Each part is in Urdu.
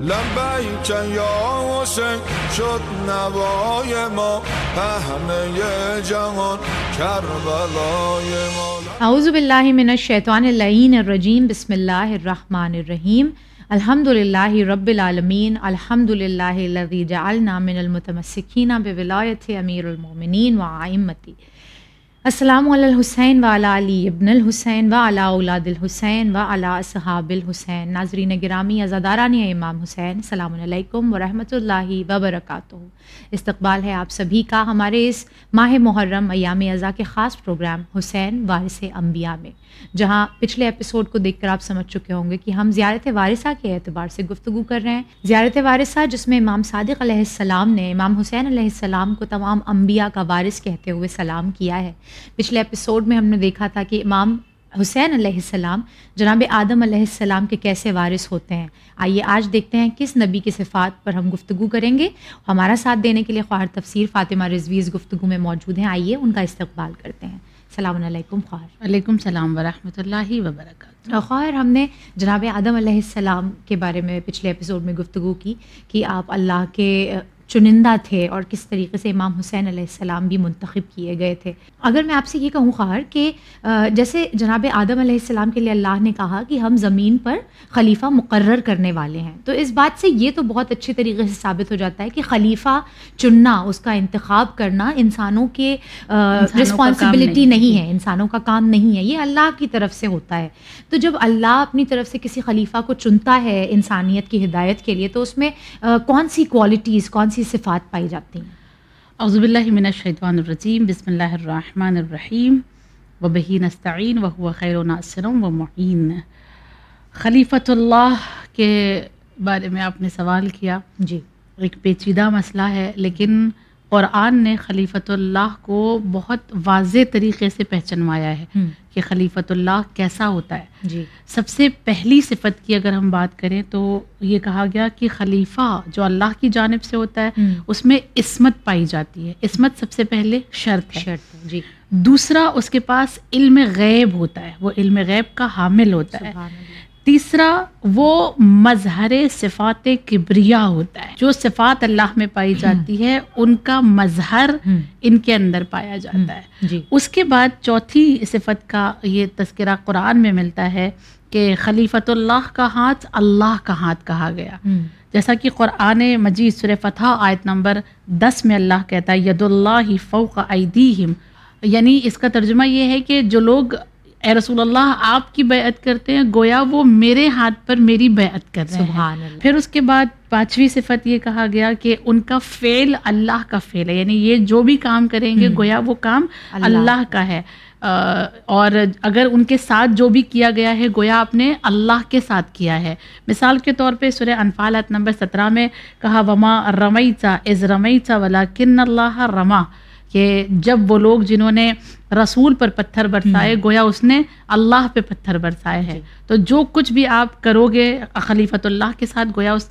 لبیک یا حسین شد نوای ما پهنه جهان کربلای ما اعوذ باللہ من الشیطان اللعین الرجیم، بسم اللہ الرحمن الرحیم۔ الحمد للہ رب العالمین الحمد للہ الذی جعلنا من المتمسکین بولایت امیر المومنین و آئمتی۔ السلام علی الحسین و علی علی ابن الحسین و علی اولاد الحسین و علی اصحاب الحسین. ناظرین گرامی ازاداران امام حسین، السلام علیکم ورحمۃ اللہ وبرکاتہ. استقبال ہے آپ سبھی کا ہمارے اس ماہ محرم ایام ازا کے خاص پروگرام حسین وارث انبیاء میں. جہاں پچھلے ایپیسوڈ کو دیکھ کر آپ سمجھ چکے ہوں گے کہ ہم زیارت وارثہ کے اعتبار سے گفتگو کر رہے ہیں۔ زیارت وارثہ، جس میں امام صادق علیہ السلام نے امام حسین علیہ السلام کو تمام انبیاء کا وارث کہتے ہوئے سلام کیا ہے۔ پچھلے ایپیسوڈ میں ہم نے دیکھا تھا کہ امام حسین علیہ السلام، جناب آدم علیہ السلام کے کیسے وارث ہوتے ہیں۔ آئیے آج دیکھتے ہیں کس نبی کی صفات پر ہم گفتگو کریں گے۔ ہمارا ساتھ دینے کے لیے خواہر تفسیر فاطمہ رضویز گفتگو میں موجود ہیں۔ آئیے ان کا استقبال کرتے ہیں۔ السلام علیکم خواہر۔ وعلیکم السلام ورحمۃ اللہ وبرکاتہ۔ خواہر ہم نے جناب آدم علیہ السلام کے بارے میں پچھلے ایپیسوڈ میں گفتگو کی کہ آپ اللہ کے چنندہ تھے اور کس طریقے سے امام حسین علیہ السلام بھی منتخب کیے گئے تھے۔ اگر میں آپ سے یہ کہوں خواہر کہ جیسے جناب آدم علیہ السلام کے لیے اللہ نے کہا کہ ہم زمین پر خلیفہ مقرر کرنے والے ہیں تو اس بات سے یہ تو بہت اچھے طریقے سے ثابت ہو جاتا ہے کہ خلیفہ چننا اس کا انتخاب کرنا انسانوں کے رسپانسبلٹی نہیں۔ ہے انسانوں کا کام نہیں ہے یہ اللہ کی طرف سے ہوتا ہے۔ تو جب اللہ اپنی طرف سے کسی خلیفہ کو چنتا ہے انسانیت کی ہدایت کے لیے تو اس میں کون سی کوالٹیز کون سی سی صفات پائی جاتی ہیں۔ اعوذ باللہ من الشیطان الرجیم بسم اللہ الرحمن الرحیم۔ و بہی نستعین و خیر و ناصر و معین۔ خلیفۃ اللہ کے بارے میں آپ نے سوال کیا۔ جی۔ ایک پیچیدہ مسئلہ ہے لیکن قرآن نے خلیفۃ اللہ کو بہت واضح طریقے سے پہچنوایا ہے کہ خلیفۃ اللہ کیسا ہوتا ہے۔ جی۔ سب سے پہلی صفت کی اگر ہم بات کریں تو یہ کہا گیا کہ خلیفہ جو اللہ کی جانب سے ہوتا ہے اس میں عصمت پائی جاتی ہے۔ عصمت سب سے پہلے شرط ہے۔ شرط جی۔ دوسرا اس کے پاس علم غیب ہوتا ہے۔ وہ علم غیب کا حامل ہوتا ہے۔ تیسرا وہ مظہر صفات کبریا ہوتا ہے۔ جو صفات اللہ میں پائی جاتی ہے ان کا مظہر ان کے اندر پایا جاتا ہے۔ جی۔ اس کے بعد چوتھی صفت کا یہ تذکرہ قرآن میں ملتا ہے کہ خلیفۃ اللہ کا ہاتھ اللہ کا ہاتھ کہا گیا۔ جیسا کہ قرآن مجید سر فتح آیت نمبر دس میں اللہ کہتا ہے ید اللہ فوق ایدیہم۔ یعنی اس کا ترجمہ یہ ہے کہ جو لوگ اے رسول اللہ آپ کی بیعت کرتے ہیں گویا وہ میرے ہاتھ پر میری بیعت کر رہے ہیں۔ پھر اس کے بعد پانچویں صفت یہ کہا گیا کہ ان کا فعل اللہ کا فعل ہے۔ یعنی یہ جو بھی کام کریں گے گویا وہ کام اللہ۔ کا ہے۔ اور اگر ان کے ساتھ جو بھی کیا گیا ہے گویا آپ نے اللہ کے ساتھ کیا ہے۔ مثال کے طور پہ سورہ انفالت نمبر سترہ میں کہا وما رمئی چا از رمئی چا ولا کن اللہ رما کہ جب وہ لوگ جنہوں نے رسول پر پتھر برسائے گویا اس نے اللہ پہ پتھر برسائے ہیں جی۔ تو جو کچھ بھی آپ کرو گے خلیفۃ اللہ کے ساتھ گویا اس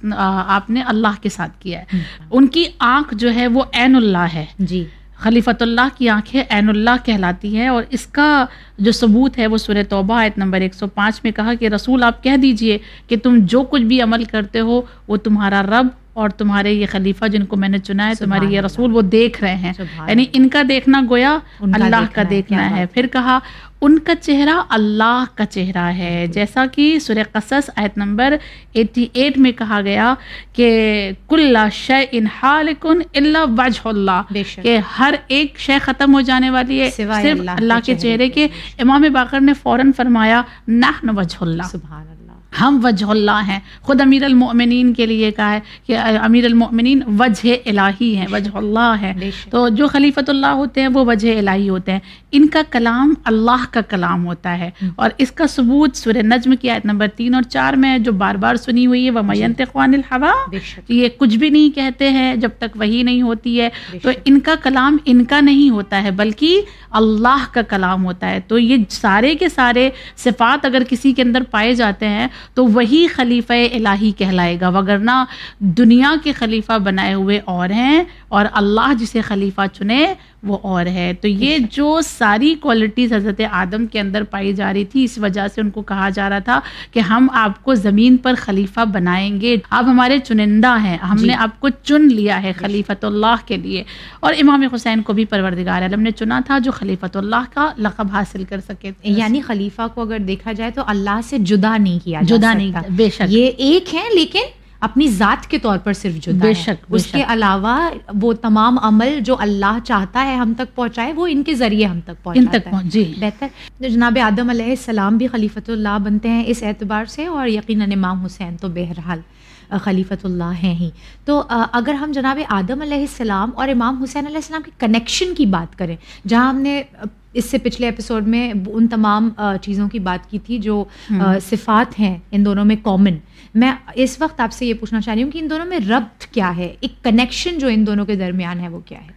آپ نے اللہ کے ساتھ کیا ہے۔ ان کی آنکھ جو ہے وہ عین اللہ ہے۔ جی۔ خلیفۃ اللہ کی آنکھیں عین اللہ کہلاتی ہیں اور اس کا جو ثبوت ہے وہ سورہ توبہ آیت نمبر ایک سو پانچ میں کہا کہ رسول آپ کہہ دیجیے کہ تم جو کچھ بھی عمل کرتے ہو وہ تمہارا رب اور تمہارے یہ خلیفہ جن کو میں نے چنا ہے تمہارے یہ رسول وہ دیکھ رہے ہیں۔ یعنی ان کا دیکھنا گویا اللہ کا دیکھنا ہے۔ پھر کہا ان کا چہرہ اللہ کا چہرہ ہے۔ جیسا کہ سورہ قصص آیت نمبر ایٹی ایٹ میں کہا گیا کہ کل شے ان حالکن اللہ وجہ اللہ کہ ہر ایک شے ختم ہو جانے والی ہے صرف اللہ کے چہرے کے۔ امام باقر نے فوراً فرمایا نحن وجہ اللہ۔ سبحان اللہ۔ ہم وجہ اللہ ہیں۔ خود امیر المؤمنین کے لیے کہا ہے کہ امیر المؤمنین وجہ الہی ہیں وجہ اللہ ہے تو جو خلیفۃ اللہ ہوتے ہیں وہ وجہ الہی ہوتے ہیں۔ ان کا کلام اللہ کا کلام ہوتا ہے۔ اور اس کا ثبوت سورہ نجم کی آیت نمبر تین اور چار میں جو بار بار سنی ہوئی ہے وہ میت خوان الحوا یہ کچھ بھی نہیں کہتے ہیں جب تک وہی نہیں ہوتی ہے۔ تو ان کا کلام ان کا نہیں ہوتا ہے بلکہ اللہ کا کلام ہوتا ہے۔ تو یہ سارے کے سارے صفات اگر کسی کے اندر پائے جاتے ہیں تو وہی خلیفہ الہی کہلائے گا وگرنہ دنیا کے خلیفہ بنائے ہوئے اور ہیں اور اللہ جسے خلیفہ چنے وہ اور ہے۔ تو یہ جو ساری کوالٹیز حضرت آدم کے اندر پائی جا رہی تھی اس وجہ سے ان کو کہا جا رہا تھا کہ ہم آپ کو زمین پر خلیفہ بنائیں گے۔ آپ ہمارے چنندہ ہیں ہم جی۔ نے آپ کو چن لیا ہے خلیفۃ اللہ کے لیے۔ اور امام حسین کو بھی پروردگار عالم نے چنا تھا جو خلیفۃ اللہ کا لقب حاصل کر سکے یعنی خلیفہ کو اگر دیکھا جائے تو اللہ سے جدا نہیں کیا جدا نہیں۔ بے شک۔ یہ ایک ہے لیکن اپنی ذات کے طور پر صرف جدا بے ہے۔ شک، بے اس کے شک۔ علاوہ وہ تمام عمل جو اللہ چاہتا ہے ہم تک پہنچائے وہ ان کے ذریعے ہم تک ان پہنچاتا تک ہے پہنچ جی بہتر جناب آدم علیہ السلام بھی خلیفۃ اللہ بنتے ہیں اس اعتبار سے اور یقیناً امام حسین تو بہرحال خلیفۃ اللہ ہیں ہی تو اگر ہم جناب آدم علیہ السلام اور امام حسین علیہ السلام کے کنیکشن کی بات کریں جہاں ہم نے اس سے پچھلے ایپیسوڈ میں ان تمام چیزوں کی بات کی تھی جو صفات ہیں ان دونوں میں کامن میں اس وقت آپ سے یہ پوچھنا چاہ رہی ہوں کہ ان دونوں میں ربط کیا ہے؟ ایک کنیکشن جو ان دونوں کے درمیان ہے وہ کیا ہے؟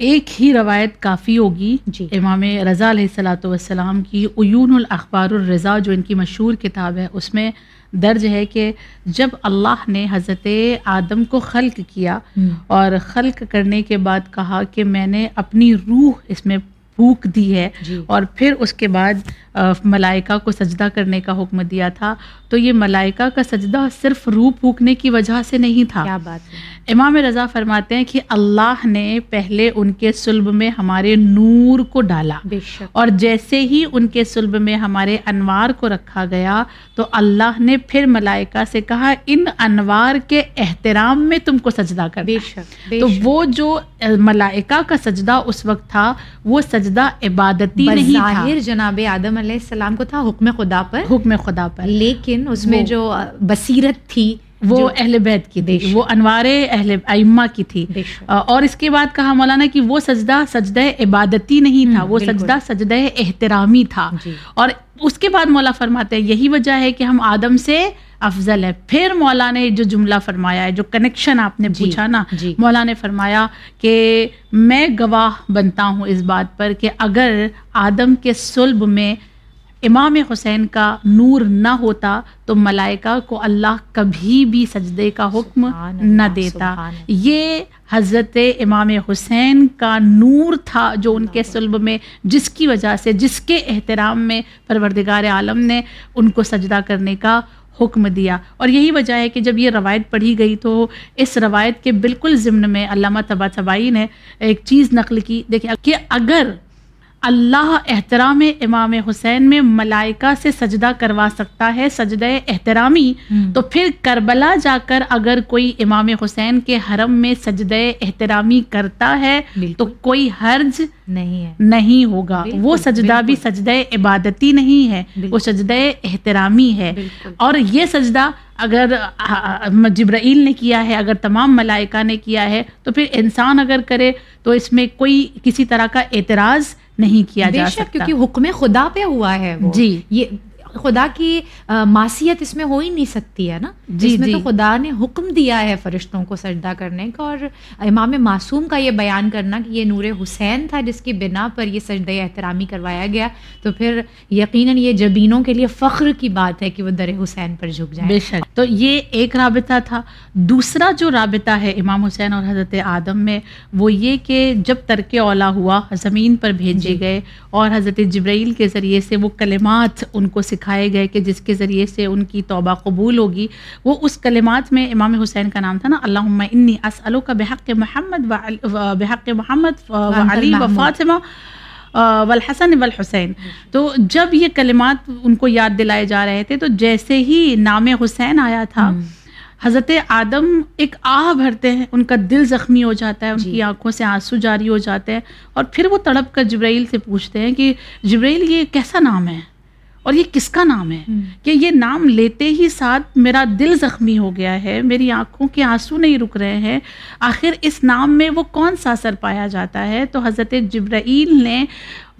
ایک ہی روایت کافی ہوگی جی۔ امام رضا علیہ السلاۃ والسلام کی عیون الاخبار الرضا جو ان کی مشہور کتاب ہے اس میں درج ہے کہ جب اللہ نے حضرت آدم کو خلق کیا اور خلق کرنے کے بعد کہا کہ میں نے اپنی روح اس میں پھونک دی ہے۔ جی۔ اور پھر اس کے بعد ملائکہ کو سجدہ کرنے کا حکم دیا تھا۔ تو یہ ملائکہ کا سجدہ صرف روح پھونکنے کی وجہ سے نہیں تھا۔ کیا بات امام رضا فرماتے ہیں کہ اللہ نے پہلے ان کے سلب میں ہمارے نور کو ڈالا اور جیسے ہی ان کے سلب میں ہمارے انوار کو رکھا گیا تو اللہ نے پھر ملائکہ سے کہا ان انوار کے احترام میں تم کو سجدہ کر بے شک بے تو۔ وہ جو ملائکہ کا سجدہ اس وقت تھا وہ سجدہ عبادتی نہیں تھا۔ جناب آدم علیہ السلام کو تھا حکم خدا پر۔ حکم خدا پر۔ لیکن اس میں جو بصیرت تھی وہ اہل بیت کی تھی۔ وہ انوار اہل ائمہ کی تھی۔ اور اس کے بعد کہا مولانا کہ وہ سجدہ سجدہ عبادتی نہیں تھا وہ۔ سجدہ سجدہ احترامی تھا جی۔ اور اس کے بعد مولا فرماتے ہیں یہی وجہ ہے کہ ہم آدم سے افضل ہے پھر مولا نے جو جملہ فرمایا ہے جو کنیکشن آپ نے جی، پوچھا نا جی۔ مولا نے فرمایا کہ میں گواہ بنتا ہوں اس بات پر کہ اگر آدم کے سلب میں امام حسین کا نور نہ ہوتا تو ملائکہ کو اللہ کبھی بھی سجدے کا حکم نہ دیتا۔ یہ حضرت امام حسین کا نور تھا جو ان کے سلب میں جس کی وجہ سے جس کے احترام میں پروردگار عالم نے ان کو سجدہ کرنے کا حکم دیا۔ اور یہی وجہ ہے کہ جب یہ روایت پڑھی گئی تو اس روایت کے بالکل ضمن میں علامہ طبا طبائی نے ایک چیز نقل کی۔ دیکھیں کہ اگر اللہ احترام امام حسین میں ملائکہ سے سجدہ کروا سکتا ہے سجدہ احترامی۔ تو پھر کربلا جا کر اگر کوئی امام حسین کے حرم میں سجدہ احترامی کرتا ہے۔ تو کوئی حرج نہیں ہے نہیں ہوگا وہ سجدہ بھی۔ سجدہ عبادتی نہیں ہے وہ۔ سجدہ احترامی ہے۔ اور یہ سجدہ اگر جبرائیل نے کیا ہے اگر تمام ملائکہ نے کیا ہے تو پھر انسان اگر کرے تو اس میں کوئی کسی طرح کا اعتراض نہیں کیا جا سکتا کیونکہ حکم خدا پہ ہوا ہے وہ جی۔ یہ خدا کی معصیت اس میں ہو ہی نہیں سکتی ہے نا؟ جی، اس میں تو جی۔ خدا نے حکم دیا ہے فرشتوں کو سجدہ کرنے کا اور امام معصوم کا یہ بیان کرنا کہ یہ نور حسین تھا جس کی بنا پر یہ سجدہ احترامی کروایا گیا۔ تو پھر یقیناً یہ جبینوں کے لیے فخر کی بات ہے کہ وہ در حسین پر جھک جائیں۔ بے شک۔ تو یہ ایک رابطہ تھا۔ دوسرا جو رابطہ ہے امام حسین اور حضرت آدم میں وہ یہ کہ جب ترک اولا ہوا زمین پر بھیجے جی۔ گئے اور حضرت جبرائیل کے ذریعے سے وہ کلمات ان کو سکھائے گئے کہ جس کے ذریعے سے ان کی توبہ قبول ہوگی وہ اس کلمات میں امام حسین کا نام تھا نا اللہم انی اسألو کا بحق محمد و بحق محمد و علی و۔ فاطمہ والحسن والحسین تو جب یہ کلمات ان کو یاد دلائے جا رہے تھے تو جیسے ہی نام حسین آیا تھا حضرت آدم ایک آہ بھرتے ہیں ان کا دل زخمی ہو جاتا ہے ان جی۔ کی آنکھوں سے آنسو جاری ہو جاتے ہیں اور پھر وہ تڑپ کر جبرائیل سے پوچھتے ہیں کہ جبرائیل یہ کیسا نام ہے اور یہ کس کا نام ہے۔ کہ یہ نام لیتے ہی ساتھ میرا دل زخمی ہو گیا ہے میری آنکھوں کے آنسو نہیں رک رہے ہیں۔ آخر اس نام میں وہ کون سا اثر پایا جاتا ہے؟ تو حضرت جبرائیل نے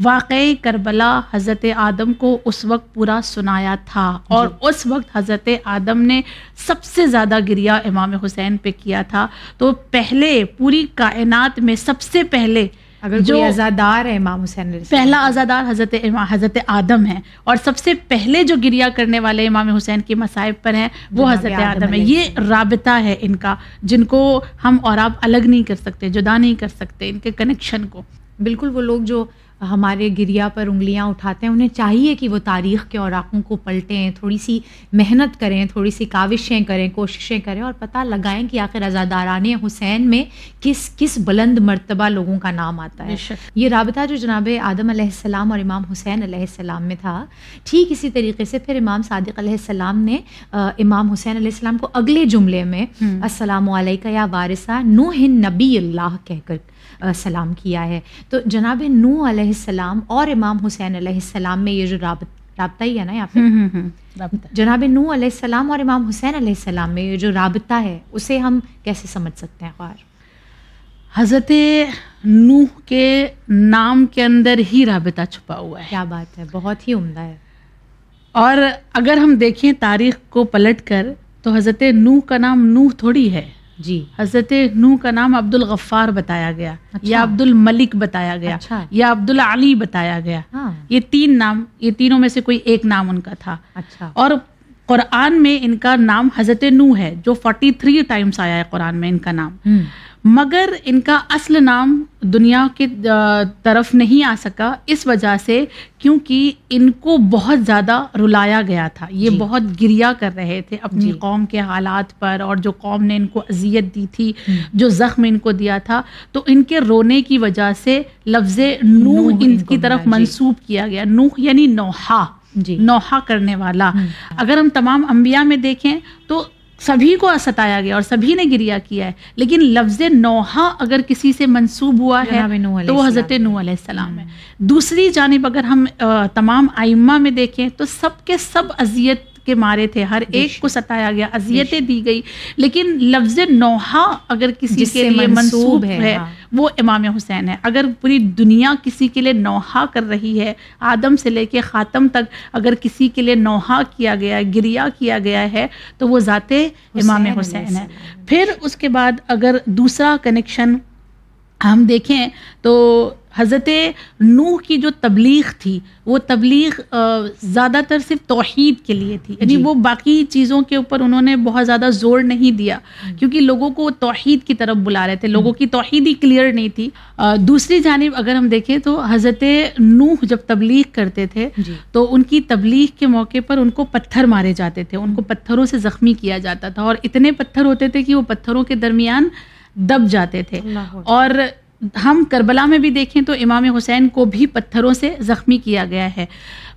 واقعی کربلا حضرت آدم کو اس وقت پورا سنایا تھا۔ اور اس وقت حضرت آدم نے سب سے زیادہ گریا امام حسین پہ کیا تھا۔ تو پہلے پوری کائنات میں سب سے پہلے اگر جو ازادار ہے امام حسین پہلا ازادار حضرت حضرت آدم ہے اور سب سے پہلے جو گریا کرنے والے امام حسین کے مصائب پر ہیں وہ حضرت آدم ہے۔ یہ رابطہ ہے ان کا جن کو ہم اور آپ الگ نہیں کر سکتے جدا نہیں کر سکتے ان کے کنیکشن کو۔ بالکل وہ لوگ جو ہمارے گریا پر انگلیاں اٹھاتے ہیں انہیں چاہیے کہ وہ تاریخ کے اوراقوں کو پلٹیں تھوڑی سی محنت کریں تھوڑی سی کاوشیں کریں کوششیں کریں اور پتہ لگائیں کہ آخر ازاداران حسین میں کس کس بلند مرتبہ لوگوں کا نام آتا ہے۔ یہ رابطہ جو جناب آدم علیہ السلام اور امام حسین علیہ السلام میں تھا ٹھیک اسی طریقے سے پھر امام صادق علیہ السلام نے امام حسین علیہ السلام کو اگلے جملے میں السلام علیکہ یا وارثہ نوح نبی اللہ کہہ کر سلام کیا ہے۔ تو جناب نو علیہ السلام اور امام حسین علیہ السلام میں یہ جو رابط رابطہ ہی ہے نا یہاں پہ۔ جناب نو علیہ السلام اور امام حسین علیہ السلام میں یہ جو رابطہ ہے اسے ہم کیسے سمجھ سکتے ہیں؟ خواہر حضرت نوح کے نام کے اندر ہی رابطہ چھپا ہوا ہے۔ کیا بات ہے بہت ہی عمدہ ہے۔ اور اگر ہم دیکھیں تاریخ کو پلٹ کر تو حضرت نوح کا نام نوح تھوڑی ہے۔ جی حضرت نو کا نام عبد الغفار بتایا گیا اچھا۔ یا عبد الملک بتایا گیا اچھا۔ یا عبد العلی بتایا گیا ہاں۔ یہ تین نام یہ تینوں میں سے کوئی ایک نام ان کا تھا اچھا اور قرآن میں ان کا نام حضرت نو ہے جو فورٹی تھری ٹائمس آیا ہے قرآن میں ان کا نام مگر ان کا اصل نام دنیا کی طرف نہیں آ سکا اس وجہ سے کیونکہ ان کو بہت زیادہ رلایا گیا تھا۔ یہ جی۔ بہت گریا کر رہے تھے اپنی جی۔ قوم کے حالات پر اور جو قوم نے ان کو اذیت دی تھی جو زخم ان کو دیا تھا۔ تو ان کے رونے کی وجہ سے لفظ نوح ان کی طرف جی۔ منسوب کیا گیا۔ نوح یعنی نوحا جی۔ نوحا کرنے والا۔ اگر ہم تمام انبیاء میں دیکھیں تو سبھی کو ستایا گیا اور سبھی نے گریا کیا ہے۔ لیکن لفظ نوحا اگر کسی سے منسوب ہوا ہے تو وہ حضرت نو علیہ السلام ہے۔ دوسری جانب اگر ہم تمام آئمہ میں دیکھیں تو سب کے سب اذیت کے مارے تھے ہر ایک کو ستایا گیا اذیتیں دی گئی۔ لیکن لفظ نوحا اگر کسی کے لیے منسوب ہے ہاں۔ وہ امام حسین ہے۔ اگر پوری دنیا کسی کے لیے نوحا کر رہی ہے آدم سے لے کے خاتم تک اگر کسی کے لیے نوحا کیا گیا ہے گریا کیا گیا ہے تو وہ ذات امام حسین ہے۔ پھر اس کے بعد اگر دوسرا کنیکشن ہم دیکھیں تو حضرت نوح کی جو تبلیغ تھی وہ تبلیغ زیادہ تر صرف توحید کے لیے تھی۔ یعنی جی۔ وہ باقی چیزوں کے اوپر انہوں نے بہت زیادہ زور نہیں دیا کیونکہ لوگوں کو توحید کی طرف بلا رہے تھے۔ لوگوں کی توحید ہی کلیئر نہیں تھی۔ دوسری جانب اگر ہم دیکھیں تو حضرت نوح جب تبلیغ کرتے تھے جی۔ تو ان کی تبلیغ کے موقع پر ان کو پتھر مارے جاتے تھے۔ ان کو پتھروں سے زخمی کیا جاتا تھا اور اتنے پتھر ہوتے تھے کہ وہ پتھروں کے درمیان دب جاتے تھے۔ اور ہم کربلا میں بھی دیکھیں تو امام حسین کو بھی پتھروں سے زخمی کیا گیا ہے۔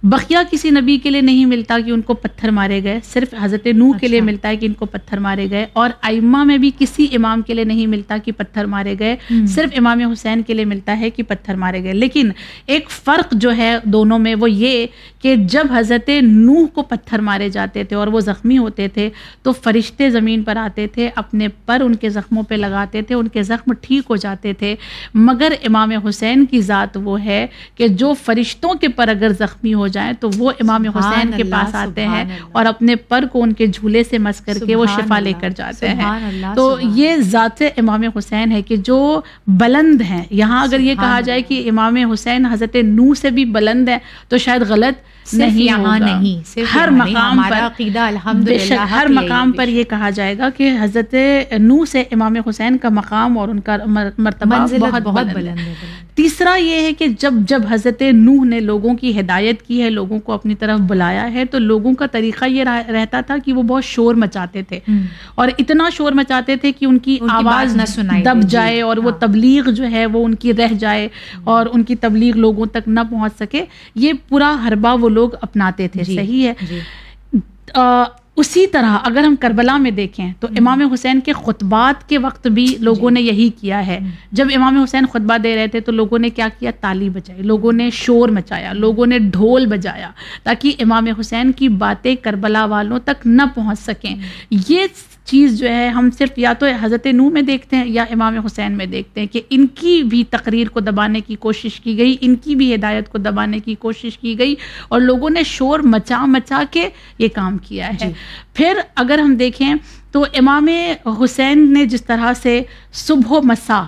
بقیہ کسی نبی کے لیے نہیں ملتا کہ ان کو پتھر مارے گئے صرف حضرت نوح کے لیے اچھا۔ ملتا ہے کہ ان کو پتھر مارے گئے۔ اور ائمہ میں بھی کسی امام کے لیے نہیں ملتا کہ پتھر مارے گئے صرف امام حسین کے لیے ملتا ہے کہ پتھر مارے گئے۔ لیکن ایک فرق جو ہے دونوں میں وہ یہ کہ جب حضرت نوح کو پتھر مارے جاتے تھے اور وہ زخمی ہوتے تھے تو فرشتے زمین پر آتے تھے اپنے پر ان کے زخموں پہ لگاتے تھے ان کے زخم ٹھیک ہو جاتے تھے۔ مگر امام حسین کی ذات وہ ہے کہ جو فرشتوں کے پر اگر زخمی ہو جائیں تو وہ امام حسین کے پاس آتے ہیں اور اپنے پر کو ان کے جھولے سے مس کر کے وہ شفا لے کر جاتے ہیں۔ تو یہ ذات امام حسین ہے کہ جو بلند ہیں۔ یہاں اگر یہ کہا جائے کہ امام حسین حضرت نو سے بھی بلند ہے تو شاید غلط نہیں یہاں نہیں ہر مقام پر ہر مقام پر یہ کہا جائے گا کہ حضرت نو سے امام حسین کا مقام اور ان کا مرتبہ بہت بہت بلند ہے۔ تیسرا یہ ہے کہ جب جب حضرت نوح نے لوگوں کی ہدایت کی ہے لوگوں کو اپنی طرف بلایا ہے تو لوگوں کا طریقہ یہ رہتا تھا کہ وہ بہت شور مچاتے تھے۔ اور اتنا شور مچاتے تھے کہ ان کی آواز نہ سنائی دب۔ جائے اور وہ ہاں۔ تبلیغ جو ہے وہ ان کی رہ جائے اور ان کی تبلیغ لوگوں تک نہ پہنچ سکے۔ یہ پورا حربہ وہ لوگ اپناتے تھے جی، صحیح ہے۔ جی۔ اسی طرح اگر ہم کربلا میں دیکھیں تو امام حسین کے خطبات کے وقت بھی لوگوں جی۔ نے یہی کیا ہے۔ جب امام حسین خطبہ دے رہے تھے تو لوگوں نے کیا کیا؟ تالی بجائی لوگوں نے شور مچایا لوگوں نے ڈھول بجایا تاکہ امام حسین کی باتیں کربلا والوں تک نہ پہنچ سکیں۔ یہ چیز جو ہے ہم صرف یا تو حضرت نو میں دیکھتے ہیں یا امام حسین میں دیکھتے ہیں کہ ان کی بھی تقریر کو دبانے کی کوشش کی گئی ان کی بھی ہدایت کو دبانے کی کوشش کی گئی اور لوگوں نے شور مچا مچا کے یہ کام کیا ہے جی۔ پھر اگر ہم دیکھیں تو امام حسین نے جس طرح سے صبح و مسا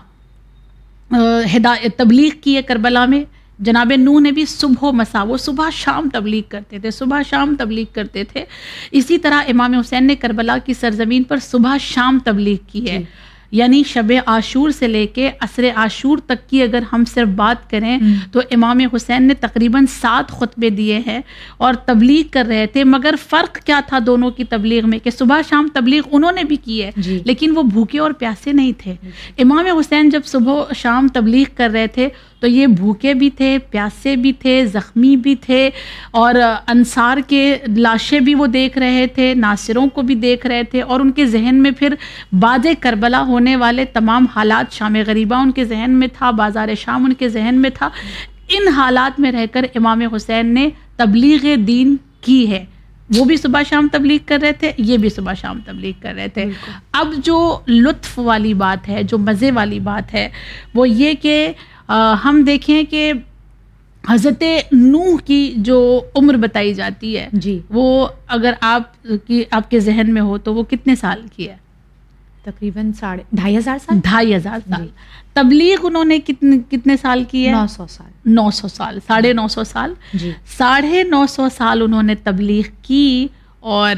ہدایت تبلیغ کی ہے کربلا میں جناب نو نے بھی صبح و مسا وہ صبح شام تبلیغ کرتے تھے صبح شام تبلیغ کرتے تھے۔ اسی طرح امام حسین نے کربلا کی سرزمین پر صبح شام تبلیغ کی ہے۔ یعنی شب عاشور سے لے کے عصر عاشور تک کی اگر ہم صرف بات کریں تو امام حسین نے تقریباً سات خطبے دیے ہیں اور تبلیغ کر رہے تھے۔ مگر فرق کیا تھا دونوں کی تبلیغ میں؟ کہ صبح شام تبلیغ انہوں نے بھی کی ہے جی۔ لیکن وہ بھوکے اور پیاسے نہیں تھے۔ امام حسین جب صبح شام تبلیغ کر رہے تھے تو یہ بھوکے بھی تھے پیاسے بھی تھے زخمی بھی تھے اور انصار کے لاشیں بھی وہ دیکھ رہے تھے ناصروں کو بھی دیکھ رہے تھے اور ان کے ذہن میں پھر بعد کربلا ہونے والے تمام حالات شام غریبہ ان کے ذہن میں تھا بازار شام ان کے ذہن میں تھا۔ ان حالات میں رہ کر امام حسین نے تبلیغ دین کی ہے۔ وہ بھی صبح شام تبلیغ کر رہے تھے یہ بھی صبح شام تبلیغ کر رہے تھے۔ اب جو لطف والی بات ہے جو مزے والی بات ہے وہ یہ کہ ہم دیکھیں کہ حضرت نوح کی جو عمر بتائی جاتی ہے جی۔ وہ اگر آپ کی آپ کے ذہن میں ہو تو وہ کتنے سال کی ہے؟ تقریباً ساڑھے ڈھائی ہزار سال۔ ڈھائی ہزار سال۔ تبلیغ انہوں نے کتنے کتنے سال کی ہے؟ نو سو سال۔ نو سو سال ساڑھے نو سو سال۔ جی۔ ساڑھے نو سو سال انہوں نے تبلیغ کی اور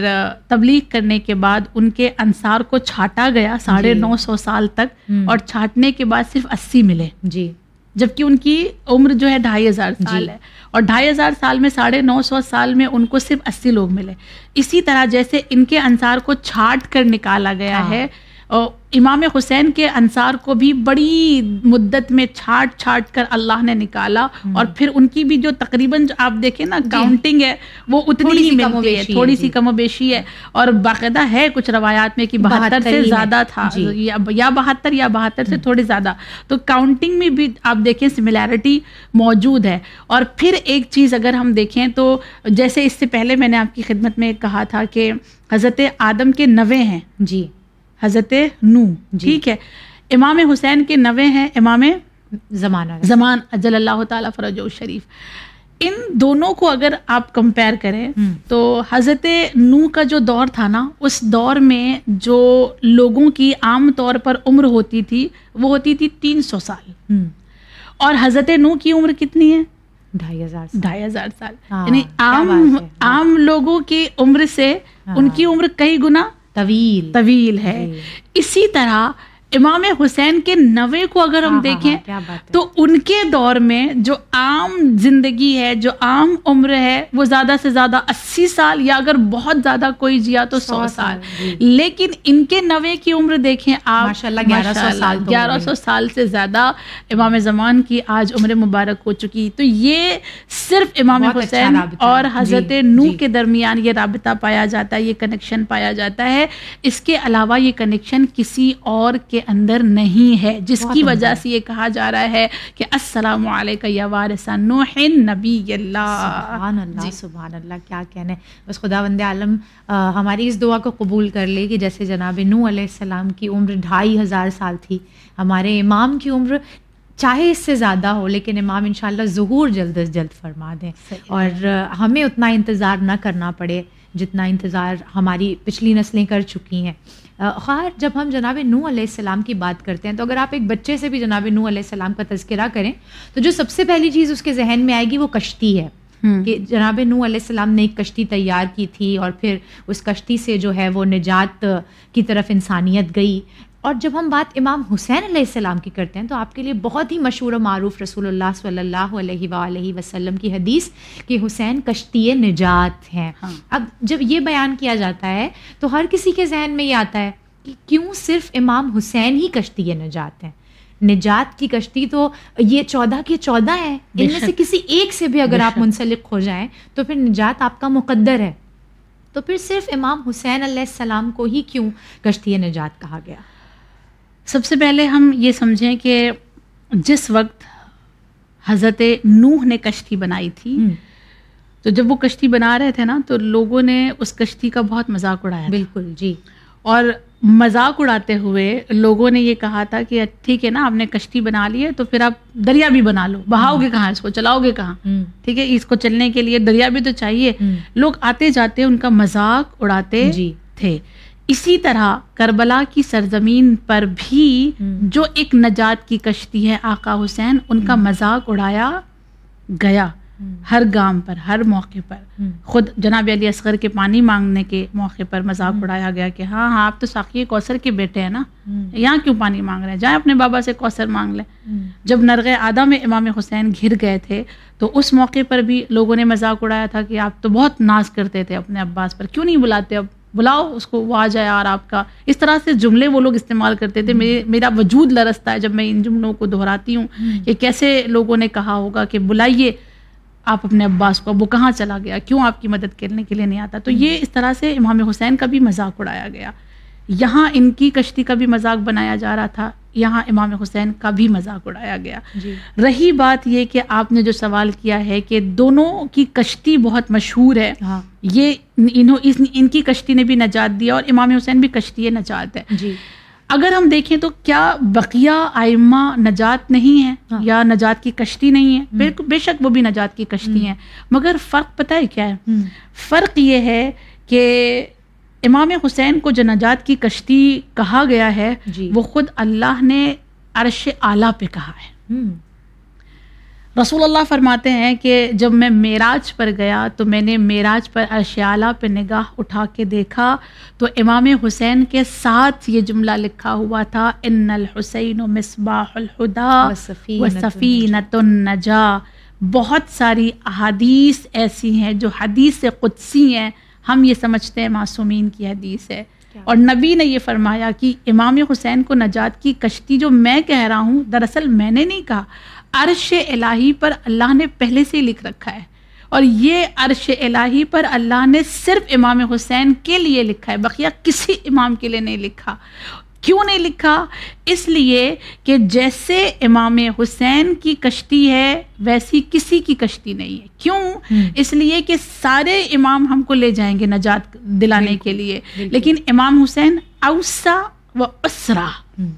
تبلیغ کرنے کے بعد ان کے انصار کو چھاٹا گیا ساڑھے نو سو سال تک۔ اور چھاٹنے کے بعد صرف اسی ملے۔ جی۔ جبکہ ان کی عمر جو ہے ڈھائی ہزار سال جی۔ ہے اور ڈھائی ہزار سال میں ساڑھے نو سو سال میں ان کو صرف اسی لوگ ملے اسی طرح جیسے ان کے انصار کو چھاٹ کر نکالا گیا ہاں۔ ہے امام حسین کے انصار کو بھی بڑی مدت میں چھاٹ چھاٹ کر اللہ نے نکالا اور پھر ان کی بھی جو تقریباً جو آپ دیکھیں نا کاؤنٹنگ ہے وہ اتنی ہی ملتی ہے تھوڑی جی۔ سی کم و بیشی ہے۔ اور باقاعدہ ہے کچھ روایات میں کہ بہتر سے۔ زیادہ تھا جی۔ یا یا بہتر یا بہتر سے تھوڑے زیادہ۔ تو کاؤنٹنگ میں بھی آپ دیکھیں سملیرٹی موجود ہے۔ اور پھر ایک چیز اگر ہم دیکھیں تو جیسے اس سے پہلے میں نے آپ کی خدمت میں کہا تھا کہ حضرت آدم کے نوے ہیں۔ جی۔ حضرت نو جی۔ ٹھیک ہے۔ امام حسین کے نوے ہیں امام زمانہ۔ زمان اجل اللہ تعالیٰ فرج شریف۔ ان دونوں کو اگر آپ کمپیئر کریں۔ تو حضرت نو کا جو دور تھا نا اس دور میں جو لوگوں کی عام طور پر عمر ہوتی تھی وہ ہوتی تھی تین سو سال۔ اور حضرت نو کی عمر کتنی ہے؟ ڈھائی ہزار سال۔ ڈھائی ہزار سال۔ ہاں، یعنی عام۔ عام لوگوں کی عمر سے ان کی عمر کئی گنا طویل طویل ہے جی۔ اسی طرح امام حسین کے نوے کو اگر ہم ہاں، ہاں، دیکھیں ہاں، ہے۔ تو ان کے دور میں جو عام زندگی ہے جو عام عمر ہے وہ زیادہ سے زیادہ اسی سال یا اگر بہت زیادہ کوئی جیا تو سو سال سال، لیکن ان کے نوے کی عمر دیکھیں آپ ماشاءاللہ، 1100 سال تو ہو گیارہ سو سال سے زیادہ امام زمان کی آج عمر مبارک ہو چکی تو یہ صرف امام اچھا حسین اور ہے۔ حضرت جی، نو جی۔ کے درمیان یہ رابطہ پایا جاتا ہے یہ کنیکشن پایا جاتا ہے اس کے علاوہ یہ کنیکشن کسی اور کے اندر نہیں ہے۔ جس کی وجہ۔ سے یہ کہا جا رہا ہے کہ السلام علیکم یا وارث نوح نبی اللہ۔ سبحان اللہ جی۔ سبحان اللہ کیا کہنے بس خدا بند عالم ہماری اس دعا کو قبول کر لے کہ جیسے جناب نو علیہ السلام کی عمر ڈھائی ہزار سال تھی ہمارے امام کی عمر چاہے اس سے زیادہ ہو لیکن امام انشاءاللہ ظہور جلد از جلد فرما دیں۔ اور ہمیں اتنا انتظار نہ کرنا پڑے جتنا انتظار ہماری پچھلی نسلیں کر چکی ہیں۔ خیر جب ہم جناب نو علیہ السلام کی بات کرتے ہیں تو اگر آپ ایک بچے سے بھی جناب نو علیہ السلام کا تذکرہ کریں تو جو سب سے پہلی چیز اس کے ذہن میں آئے گی وہ کشتی ہے۔ کہ جناب نو علیہ السلام نے ایک کشتی تیار کی تھی اور پھر اس کشتی سے جو ہے وہ نجات کی طرف انسانیت گئی اور جب ہم بات امام حسین علیہ السلام کی کرتے ہیں تو آپ کے لیے بہت ہی مشہور و معروف رسول اللہ صلی اللہ علیہ وآلہ وسلم کی حدیث کہ حسین کشتی نجات ہیں ہاں۔ اب جب یہ بیان کیا جاتا ہے تو ہر کسی کے ذہن میں یہ آتا ہے کہ کیوں صرف امام حسین ہی کشتی نجات ہیں نجات کی کشتی تو یہ چودہ کے چودہ ہیں ان میں سے۔ کسی ایک سے بھی اگر آپ۔ منسلک ہو جائیں تو پھر نجات آپ کا مقدر ہے تو پھر صرف امام حسین علیہ السلام کو ہی کیوں کشتی نجات کہا گیا سب سے پہلے ہم یہ سمجھیں کہ جس وقت حضرت نوح نے کشتی بنائی تھی تو جب وہ کشتی بنا رہے تھے نا تو لوگوں نے اس کشتی کا بہت مذاق اڑایا۔ بالکل جی۔ اور مذاق اڑاتے ہوئے لوگوں نے یہ کہا تھا کہ ٹھیک ہے نا آپ نے کشتی بنا لی ہے تو پھر آپ دریا بھی بنا لو۔ بہاؤ گے کہاں اس کو چلاؤ گے کہاں ٹھیک ہے اس کو چلنے کے لیے دریا بھی تو چاہیے۔ لوگ آتے جاتے ان کا مذاق اڑاتے جی۔ تھے۔ اسی طرح کربلا کی سرزمین پر بھی جو ایک نجات کی کشتی ہے آقا حسین ان کا مذاق اڑایا گیا ہر گام پر ہر موقع پر۔ خود جناب علی اصغر کے پانی مانگنے کے موقع پر مذاق اڑایا گیا کہ ہاں ہاں آپ تو ساقی کوثر کے بیٹے ہیں نا۔ یہاں کیوں پانی مانگ رہے ہیں؟ جائیں اپنے بابا سے کوثر مانگ لیں۔ جب نرغ آدھا میں امام حسین گھر گئے تھے تو اس موقع پر بھی لوگوں نے مذاق اڑایا تھا کہ آپ تو بہت ناز کرتے تھے اپنے عباس پر۔ کیوں نہیں بلاتے اب؟ بلاؤ اس کو وہ آ جائے اور آپ کا۔ اس طرح سے جملے وہ لوگ استعمال کرتے تھے۔ میرا وجود لرستا ہے جب میں ان جملوں کو دہراتی ہوں کہ کیسے لوگوں نے کہا ہوگا کہ بلائیے آپ اپنے عباس کو اب وہ کہاں چلا گیا؟ کیوں آپ کی مدد کرنے کے لیے نہیں آتا؟ تو یہ اس طرح سے امام حسین کا بھی مذاق اڑایا گیا۔ یہاں ان کی کشتی کا بھی مذاق بنایا جا رہا تھا۔ یہاں امام حسین کا بھی مذاق اڑایا گیا۔ جی۔ رہی بات یہ کہ آپ نے جو سوال کیا ہے کہ دونوں کی کشتی بہت مشہور ہے ہاں۔ یہ انہوں ان کی کشتی نے بھی نجات دیا اور امام حسین بھی کشتی نجات ہے۔ جی۔ اگر ہم دیکھیں تو کیا بقیہ آئمہ نجات نہیں ہے ہاں۔ یا نجات کی کشتی نہیں ہے؟ بالکل بے شک وہ بھی نجات کی کشتی ہیں۔ مگر فرق پتہ ہے کیا ہے؟ فرق یہ ہے کہ امام حسین کو جو نجات کی کشتی کہا گیا ہے جی۔ وہ خود اللہ نے عرش اعلیٰ پہ کہا ہے۔ رسول اللہ فرماتے ہیں کہ جب میں معراج پر گیا تو میں نے معراج پر اشیالہ پہ نگاہ اٹھا کے دیکھا تو امام حسین کے ساتھ یہ جملہ لکھا ہوا تھا ان الحسین و مصباح الہدا و سفینت النجا۔ بہت ساری احادیث ایسی ہیں جو حدیث قدسی ہیں۔ ہم یہ سمجھتے ہیں معصومین کی حدیث ہے۔ اور نبی نے یہ فرمایا کہ امام حسین کو نجات کی کشتی جو میں کہہ رہا ہوں دراصل میں نے نہیں کہا عرش الہی پر اللہ نے پہلے سے ہی لکھ رکھا ہے۔ اور یہ عرش الہی پر اللہ نے صرف امام حسین کے لیے لکھا ہے بقیہ کسی امام کے لیے نہیں لکھا۔ کیوں نہیں لکھا؟ اس لیے کہ جیسے امام حسین کی کشتی ہے ویسی کسی کی کشتی نہیں ہے۔ کیوں؟ اس لیے کہ سارے امام ہم کو لے جائیں گے نجات دلانے کے لیے۔ لیکن امام حسین اوسا و اسرا۔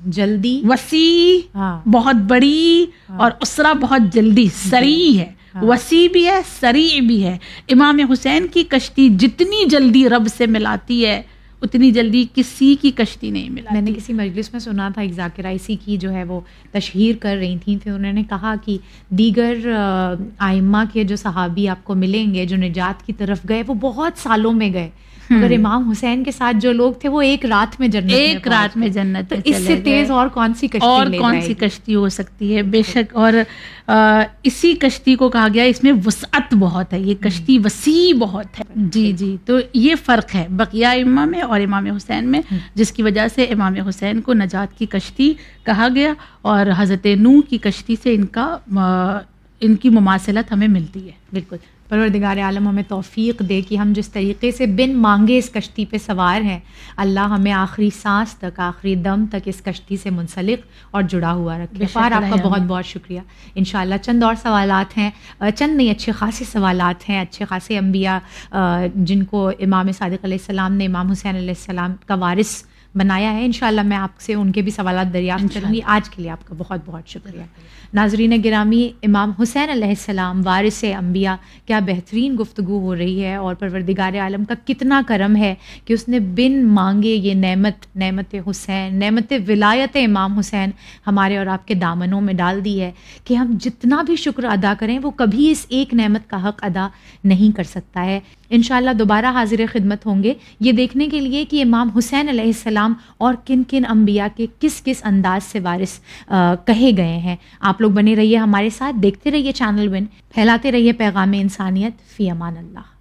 جلدی۔ وسیع ہاں۔ بہت بڑی ہاں۔ اور اسرا بہت جلدی۔ سری ہے۔ ہاں۔ وسیع بھی ہے سری بھی ہے۔ امام حسین کی کشتی جتنی جلدی رب سے ملاتی ہے اتنی جلدی کسی کی کشتی نہیں ملا میں نے کسی مجلس میں سنا تھا ایک ذاکر اسی کی جو ہے وہ تشہیر کر رہی تھیں۔ تو انہوں نے کہا کہ دیگر آئمہ کے جو صحابی آپ کو ملیں گے، جو نجات کی طرف گئے، وہ بہت سالوں میں گئے۔ مگر امام حسین کے ساتھ جو لوگ تھے وہ ایک رات میں جنت ایک رات میں جنت اس سے تیز اور کون سی کشتی اور کون سی کشتی ہو سکتی ہے؟ بے شک۔ اور اسی کشتی کو کہا گیا اس میں وسعت بہت ہے۔ یہ کشتی وسیع بہت ہے۔ جی جی۔ تو یہ فرق ہے۔ بقیہ امام میں اور امام حسین میں جس کی وجہ سے امام حسین کو نجات کی کشتی کہا گیا اور حضرت نو کی کشتی سے ان کا ان کی مماثلت ہمیں ملتی ہے۔ بالکل۔ پروردگار عالم ہمیں توفیق دے کہ ہم جس طریقے سے بن مانگے اس کشتی پہ سوار ہیں اللہ ہمیں آخری سانس تک آخری دم تک اس کشتی سے منسلک اور جڑا ہوا رکھے۔ فار آپ کا بہت بہت شکریہ۔ ان شاء اللہ چند اور سوالات ہیں۔ چند نہیں اچھے خاصے سوالات ہیں۔ اچھے خاصے انبیاء جن کو امام صادق علیہ السلام نے امام حسین علیہ السلام کا وارث بنایا ہے۔ انشاءاللہ میں آپ سے ان کے بھی سوالات دریافت کروں گی۔ آج کے لیے آپ کا بہت بہت شکریہ۔ ناظرین گرامی امام حسین علیہ السلام وارث انبیاء کیا بہترین گفتگو ہو رہی ہے اور پروردگار عالم کا کتنا کرم ہے کہ اس نے بن مانگے یہ نعمت نعمت حسین نعمت ولایت امام حسین ہمارے اور آپ کے دامنوں میں ڈال دی ہے کہ ہم جتنا بھی شکر ادا کریں وہ کبھی اس ایک نعمت کا حق ادا نہیں کر سکتا ہے۔ انشاءاللہ دوبارہ حاضر خدمت ہوں گے۔ یہ دیکھنے کے لیے کہ امام حسین علیہ السلام اور کن کن انبیاء کے کس کس انداز سے وارث کہے گئے ہیں۔ آپ لوگ بنے رہیے ہمارے ساتھ، دیکھتے رہیے چینل ون پھیلاتے رہیے پیغام انسانیت، فی امان اللہ۔